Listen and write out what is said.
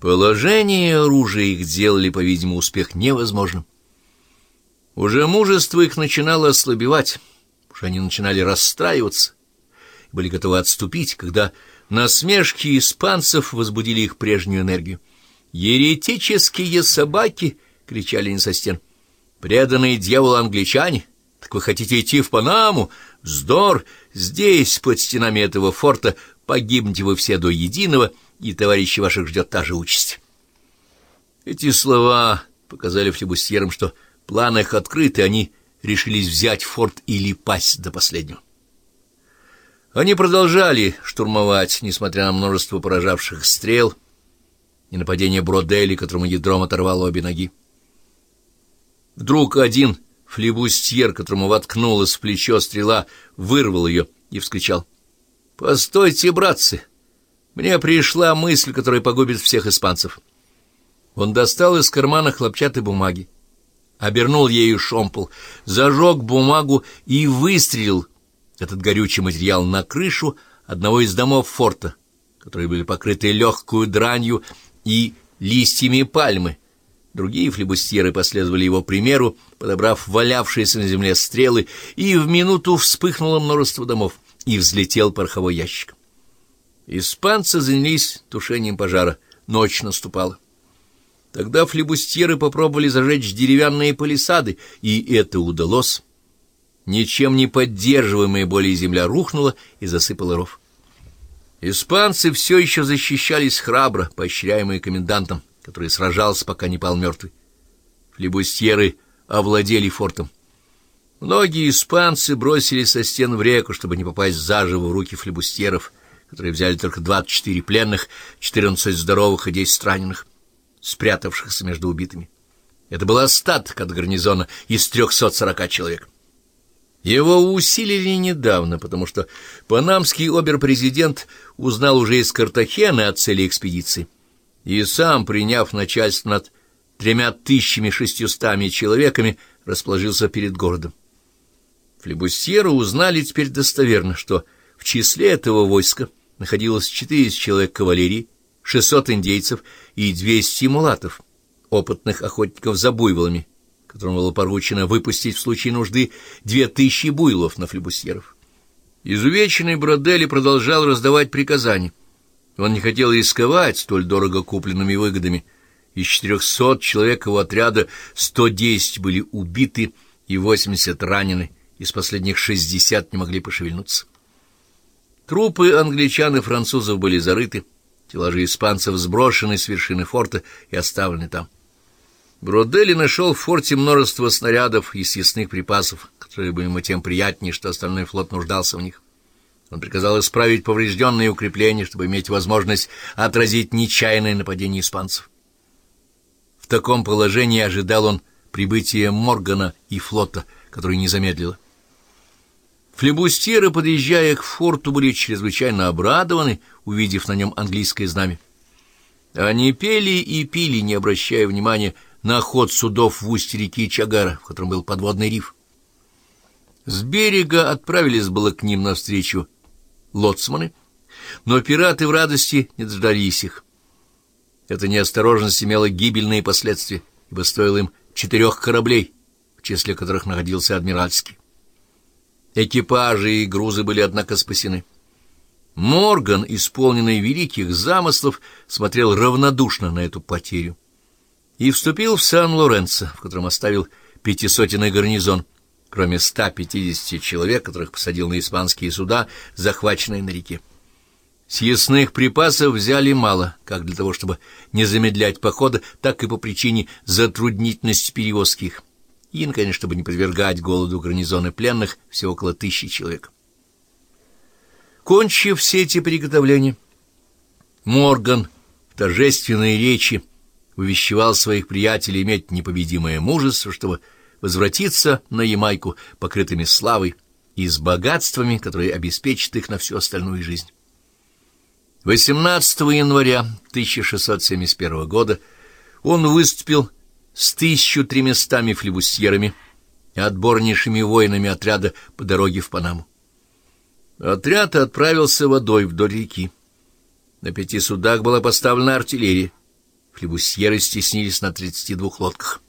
Положение оружия их делали, по-видимому, успех невозможным. Уже мужество их начинало ослабевать, уже они начинали расстраиваться, были готовы отступить, когда насмешки испанцев возбудили их прежнюю энергию. «Еретические собаки!» — кричали они со стен. «Преданные дьяволу англичане! Так вы хотите идти в Панаму? Вздор! Здесь, под стенами этого форта, погибнете вы все до единого, и товарищи ваших ждет та же участь». Эти слова показали флебустьерам, что планы их открыты, они решились взять форт или пасть до последнего. Они продолжали штурмовать, несмотря на множество поражавших стрел и нападение Бродели, которому ядром оторвало обе ноги. Вдруг один флебустьер, которому воткнулась в плечо стрела, вырвал ее и вскричал. «Постойте, братцы! Мне пришла мысль, которая погубит всех испанцев». Он достал из кармана хлопчатой бумаги, обернул ею шомпол, зажег бумагу и выстрелил этот горючий материал на крышу одного из домов форта, которые были покрыты легкую дранью и листьями пальмы. Другие флебустьеры последовали его примеру, подобрав валявшиеся на земле стрелы, и в минуту вспыхнуло множество домов, и взлетел пороховой ящик. Испанцы занялись тушением пожара. Ночь наступала. Тогда флебустьеры попробовали зажечь деревянные палисады, и это удалось. Ничем не поддерживаемая более земля рухнула и засыпала ров. Испанцы все еще защищались храбро, поощряемые комендантом, который сражался, пока не пал мертвый. Флебустьеры овладели фортом. Многие испанцы бросили со стен в реку, чтобы не попасть заживо в руки флебустьеров, которые взяли только 24 пленных, 14 здоровых и 10 раненых, спрятавшихся между убитыми. Это был остаток от гарнизона из 340 человек. Его усилили недавно, потому что панамский обер-президент узнал уже из Картахена о цели экспедиции и сам, приняв начальство над тремя тысячами шестьюстами человеками, расположился перед городом. Флебустьеры узнали теперь достоверно, что в числе этого войска находилось 400 человек кавалерии, 600 индейцев и 200 мулатов, опытных охотников за буйволами, которому было поручено выпустить в случае нужды две тысячи буйлов на флебусьеров. Изувеченный Бродели продолжал раздавать приказания. Он не хотел рисковать столь дорого купленными выгодами. Из четырехсот человек его отряда сто десять были убиты и восемьдесят ранены, из последних шестьдесят не могли пошевельнуться. Трупы англичан и французов были зарыты, тела же испанцев сброшены с вершины форта и оставлены там. Бродели нашел в форте множество снарядов и съестных припасов, которые были ему тем приятнее, что остальной флот нуждался в них. Он приказал исправить поврежденные укрепления, чтобы иметь возможность отразить нечаянное нападение испанцев. В таком положении ожидал он прибытия Моргана и флота, который не замедлило. Флебустьеры, подъезжая к форту, были чрезвычайно обрадованы, увидев на нем английское знамя. Они пели и пили, не обращая внимания на ход судов в устье реки Чагара, в котором был подводный риф. С берега отправились было к ним навстречу лоцманы, но пираты в радости не дождались их. Эта неосторожность имела гибельные последствия, ибо стоило им четырех кораблей, в числе которых находился адмиральский. Экипажи и грузы были, однако, спасены. Морган, исполненный великих замыслов, смотрел равнодушно на эту потерю и вступил в Сан-Лоренцо, в котором оставил пятисотенный гарнизон, кроме 150 человек, которых посадил на испанские суда, захваченные на реке. Съестных припасов взяли мало, как для того, чтобы не замедлять похода, так и по причине затруднительности перевозки их. И, конечно, чтобы не подвергать голоду гарнизоны пленных, всего около тысячи человек. Кончив все эти приготовления, Морган в торжественной речи увещевал своих приятелей иметь непобедимое мужество, чтобы возвратиться на Ямайку покрытыми славой и с богатствами, которые обеспечат их на всю остальную жизнь. 18 января 1671 года он выступил с 1300 флебустьерами и отборнейшими воинами отряда по дороге в Панаму. Отряд отправился водой вдоль реки. На пяти судах была поставлена артиллерия флебусьеры стеснились на тридцати двух лодках.